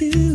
you.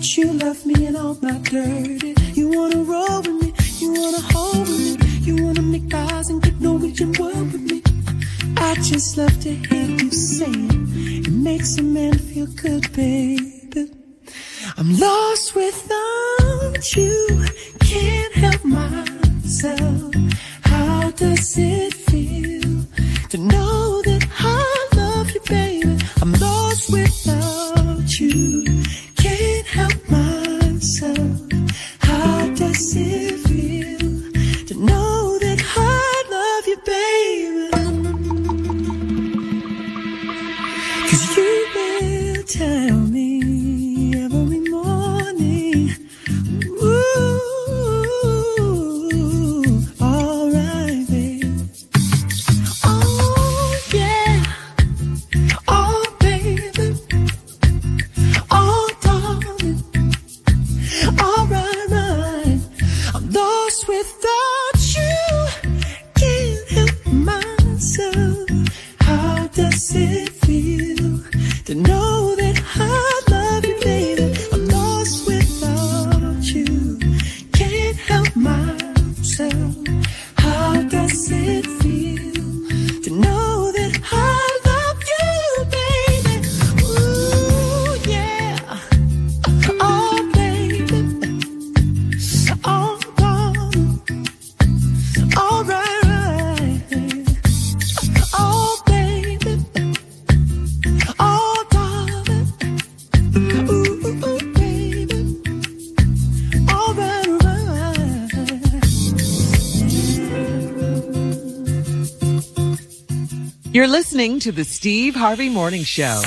That you love me and all my dirty. You wanna roll with me. You wanna hold with me. You wanna make eyes and with me. I just love to hear you say it. It makes a man feel good, baby. I'm lost without you. Can't help myself. How does it feel to know that I love you, baby? I'm lost without you. You're listening to the Steve Harvey Morning Show.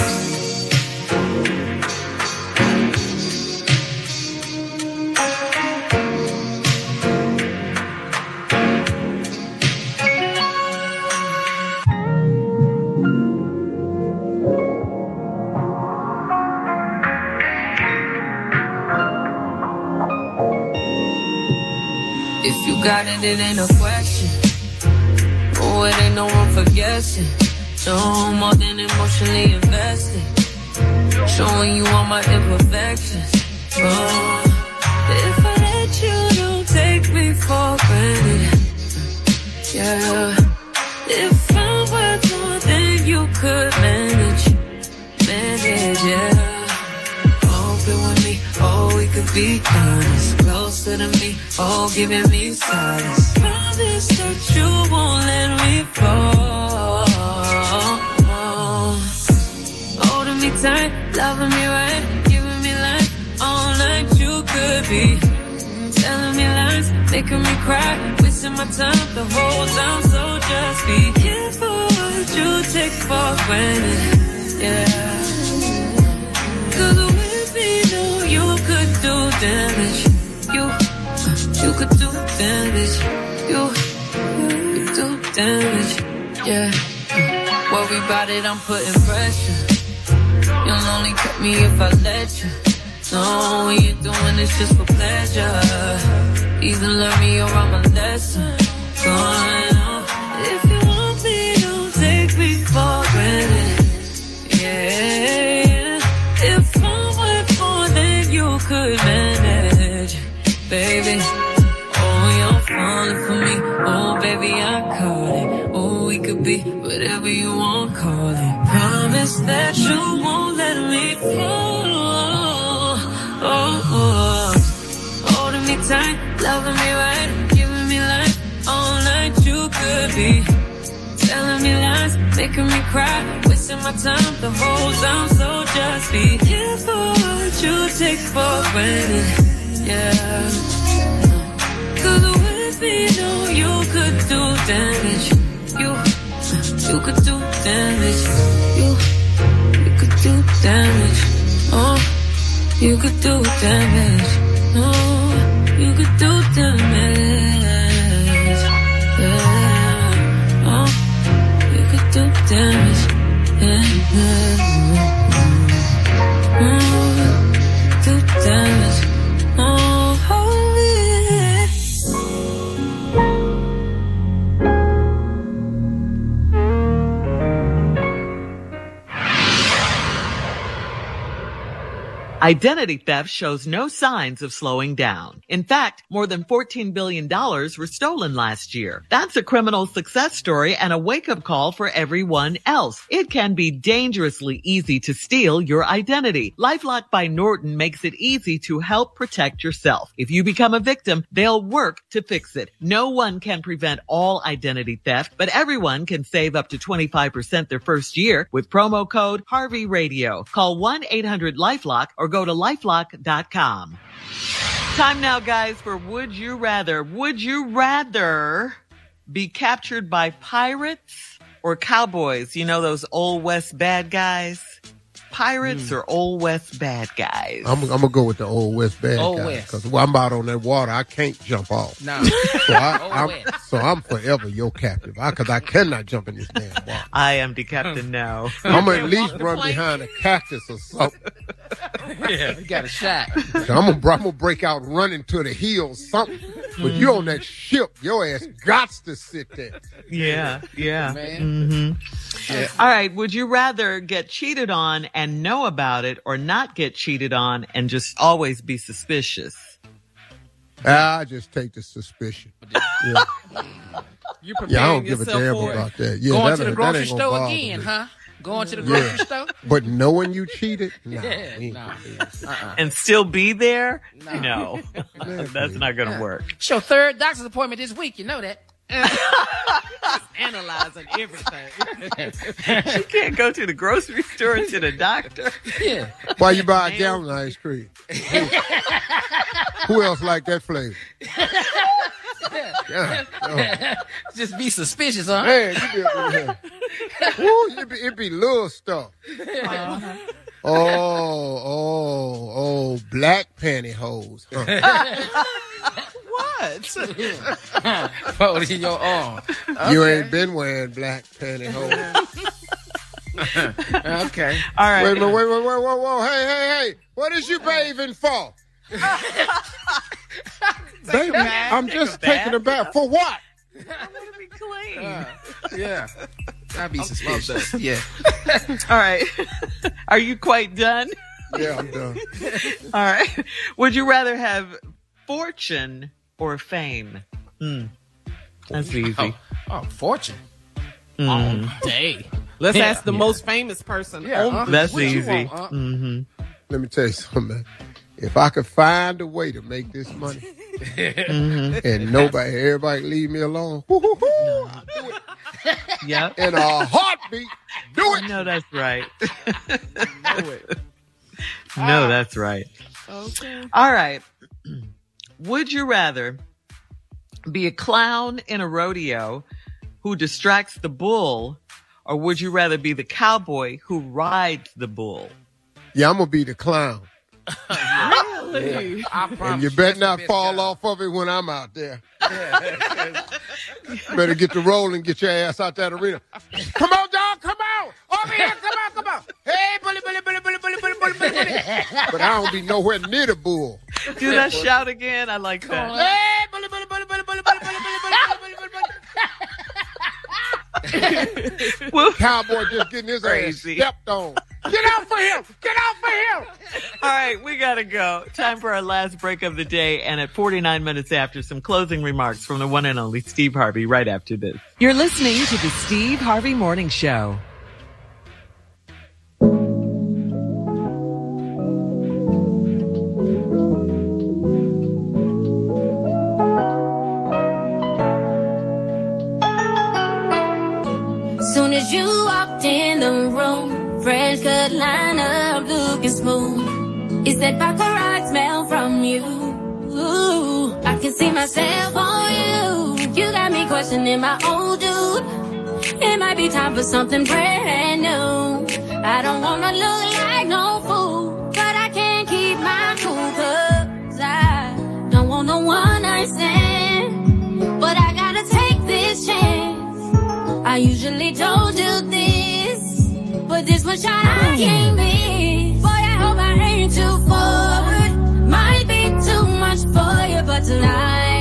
If you got it, it ain't a question. Oh, it ain't no room for guessing. No more than emotionally invested. Showing you all my imperfections. Oh, if I let you, don't take me for granted. Yeah. If I'm worth more than you could manage. Manage, yeah. Open with me, oh, we could be honest. Closer to me, oh, giving me silence. Promise that you won't let me fall. Holding me tight, loving me right, giving me life all. You could be telling me lies, making me cry, wasting my time the whole time. So just be careful what you take for granted. You could do damage. You, you could do damage. You, you do damage. Yeah. Worry about it, I'm putting pressure. You'll only cut me if I let you. No, when you're doing this just for pleasure. Either learn me or I'm a lesson. Going on. If you want me, don't take me for granted. Yeah. If I'm worth more than you could manage, baby. Oh, falling for me. Oh, baby, I caught it. Oh, we could be whatever you want, call it. Promise that you won't let me fall. Oh, oh. Holding me tight, loving me right, giving me life all night. You could be telling me lies, making me cry, wasting my time the whole time. So just be careful what you take for granted. Yeah. You could do damage. You, you could do damage. Oh, you could do damage. No, you could do damage. Yeah. Oh, you could do damage. Yeah. Identity theft shows no signs of slowing down. In fact, more than $14 billion were stolen last year. That's a criminal success story and a wake up call for everyone else. It can be dangerously easy to steal your identity. LifeLock by Norton makes it easy to help protect yourself. If you become a victim, they'll work to fix it. No one can prevent all identity theft, but everyone can save up to 25% their first year with promo code Harvey Radio. Call 1-800-LifeLock or go to lifelock.com. Time now, guys, for Would You Rather. Would you rather be captured by pirates or cowboys? You know, those old West bad guys? Pirates hmm. or old West bad guys? I'm, I'm gonna go with the old West bad Old guy West. because I'm out on that water. I can't jump off. No. So, I, I'm, so I'm forever your captive. I because I cannot jump in this damn water. I am the captain now. I'm gonna at least run behind a cactus or something. Yeah, you got a shot. So I'm gonna, I'm gonna break out running to the hills, something. But you on that ship, your ass got to sit there. yeah, yeah. Man. Mm-hmm. All right. Would you rather get cheated on and know about it or not get cheated on and just always be suspicious? Ah, I just take the suspicion. Yeah, You preparing yeah I don't give a yourself damn for about that. Yeah, Going that to the grocery store again, huh? Going to the Yeah. grocery store? But knowing you cheated, nah, Yeah, we nah. gonna do this. And still be there? No. No, that's not going to work. It's your third doctor's appointment this week. You know that. Analyzing everything. You can't go to the grocery store to the doctor. Yeah. Why you buy a gallon of ice cream? Who else like that flavor? Yeah. Oh. Just be suspicious, huh? Man, you be up in here. It be, it be little stuff. Oh, oh, oh, oh, black pantyhose. Huh. What? Fold in your arm. You ain't been wearing black pantyhose. Okay. All right. Wait a minute, wait, wait, wait, wait, wait. Hey, hey, hey. What is you bathing for? Baby, bath. I'm Take just a taking a bath. For what? I want to be clean. Uh, yeah. I'd be suspicious. Yeah. All right. Are you quite done? Yeah, I'm done. All right. Would you rather have fortune or fame? Hmm. That's easy. Oh, oh fortune. Mm. Day. Let's Yeah. ask the most famous person. Yeah. on huh? That's easy. want, huh? Mm-hmm. Let me tell you something, man. If I could find a way to make this money Mm-hmm. and nobody, everybody leave me alone, woo-hoo-hoo, Yep. in a heartbeat, do it. know that's right. Do it. no, that's right. Okay. All right. Would you rather be a clown in a rodeo who distracts the bull, or would you rather be the cowboy who rides the bull? Yeah, I'm gonna be the clown. Really? I promise And you better not fall job. off of it when I'm out there. better get the roll and get your ass out that arena. Come on, dog, come on. Over here, come on, come on. Hey, bully, bully, bully, bully, bully, bully, bully, bully, bully. But I don't be nowhere near the bull. Do that shout again. I like that. Hey, bully, bully, bully, bully, bully, bully, bully, bully, bully, bully, bully, bully. Cowboy just getting his Crazy. ass stepped on. Get out for him! Get out for him! all right, we gotta go. Time for our last break of the day, and at 49 minutes after, some closing remarks from the one and only Steve Harvey. Right after this, you're listening to the Steve Harvey Morning Show. Soon as you walked in the fresh cut lineup looking smooth. Is that baccarat smell from you. Ooh, I can see myself on you. You got me questioning my old dude. It might be time for something brand new. I don't wanna look like no fool, but I can't keep my cool 'cause I don't want no one night stand. But I gotta take this chance. I usually do this, but this one shot I can't miss. Boy, I hope I ain't too forward. Might be too much for you, but tonight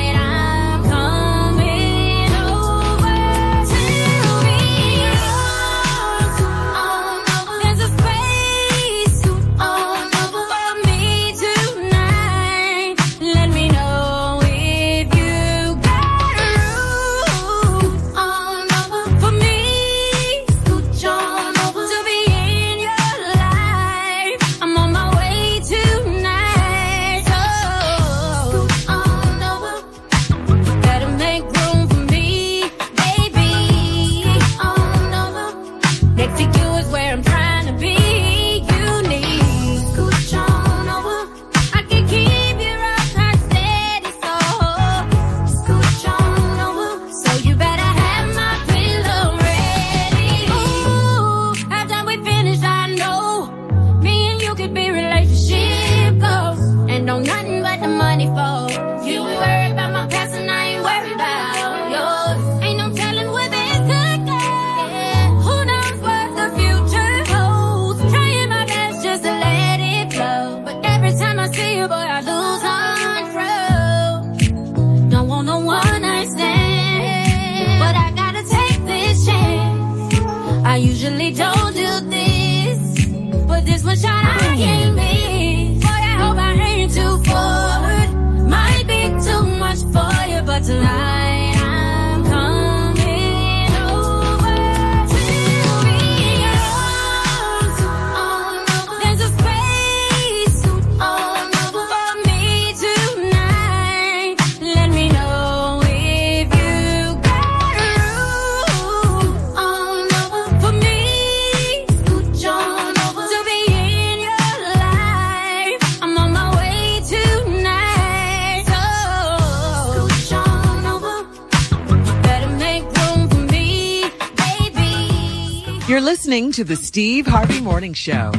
listening to the Steve Harvey Morning Show.